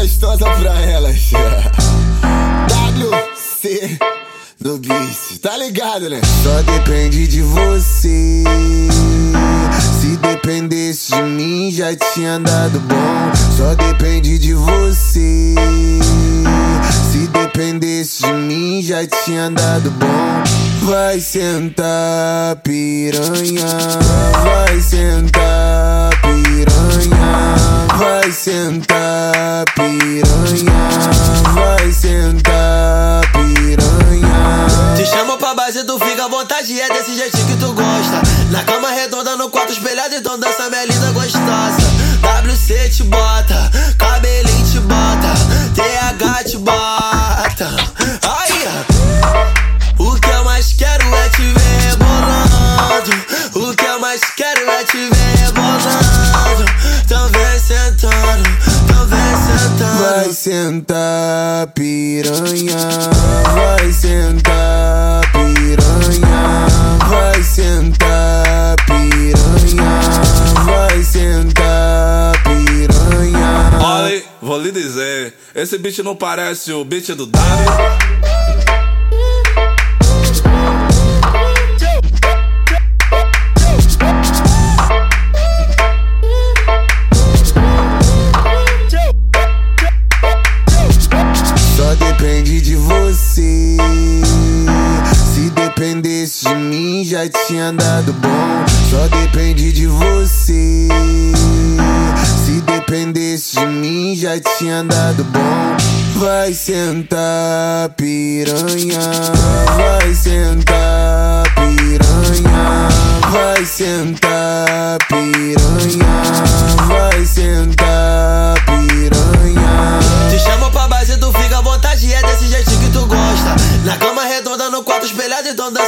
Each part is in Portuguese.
gostosa pra elas. WC no beat, tá ligado, né? Só depende de você. Se dependesse de mim, já tinha dado bom. Só depende de você. Se dependesse de mim, já tinha dado bom. Vai sentar, piranha. Vai sentar, piranha. Vai sentar piranha. Vai sentar, piranha. Te chamo pra base, tu fica à vontade, é desse jeitinho que tu gosta. Na cama redonda, no quarto espelhado, então dança minha linda gostosa. WC te bota, cabelinho te bota, TH te bota. Aí, o que eu mais quero é te ver rebolando. O que eu mais quero é te ver sentar, piranha. Vai sentar, piranha. Vai sentar, piranha. Vai sentar, piranha. Olha, vou lhe dizer, esse beat não parece o beat do W. já tinha dado bom. Só depende de você. Se dependesse de mim, já tinha dado bom. Vai sentar, piranha. Vai sentar, piranha. Vai sentar, piranha. Vai sentar, piranha. Te chamo pra base, tu fica à vontade, é desse jeitinho que tu gosta. Na cama redonda, no quarto espelhado, então dança.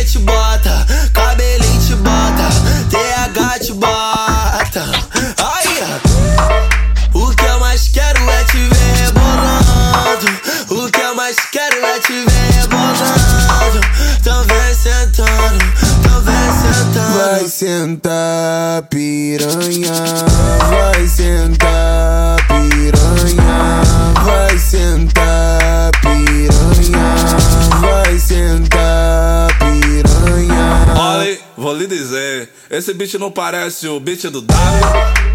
Te bota, cabelinho te bota, TH te bota. Aí, o que eu mais quero é te ver rebolando. O que eu mais quero é te ver rebolando. Então vem sentando, então vem sentando. Vai sentar, piranha. Vai sentar, vou lhe dizer, esse beat não parece o beat do W.